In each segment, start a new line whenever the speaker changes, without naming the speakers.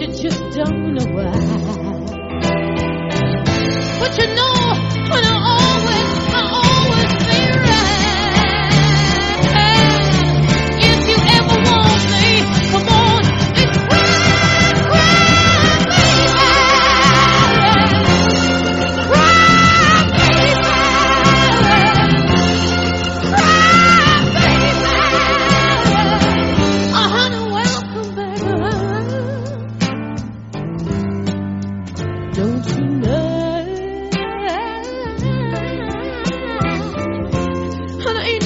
you just don't know why.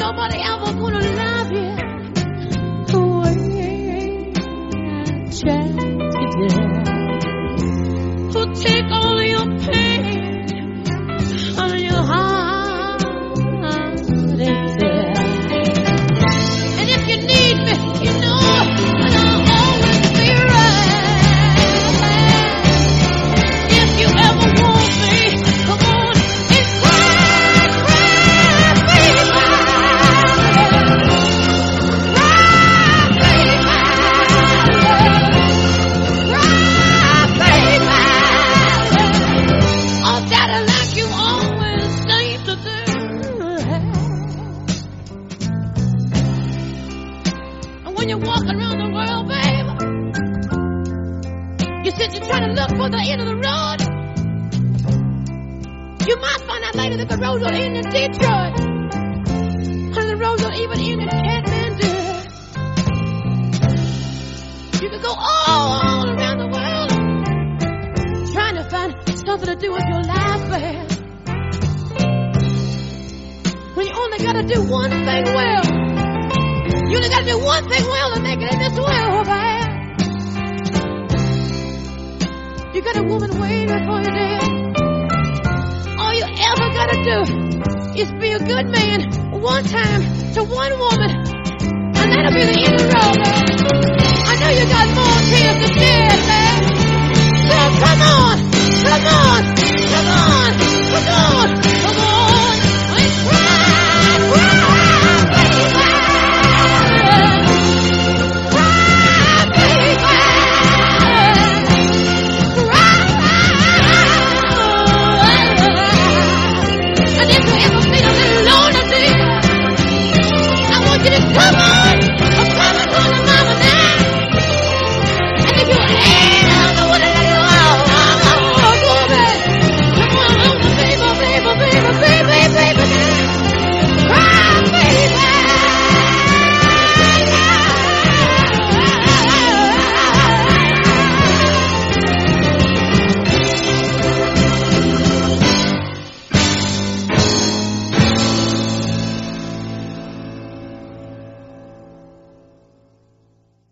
Nobody ever gonna love walking around the world, baby, you said you're trying to look for the end of the road. You might find out later that the road don't end in Detroit. And the road don't even end in Kathmandu. You could go all around the world trying to find something to do with your life, babe. When you only gotta do one thing well. You only gotta do one thing well to make it in this world, oh, babe. You got a woman waiting for you there. All you ever gotta do is be a good man one time to one woman, and that'll be the end of the road, man. I know you got more tears to shed,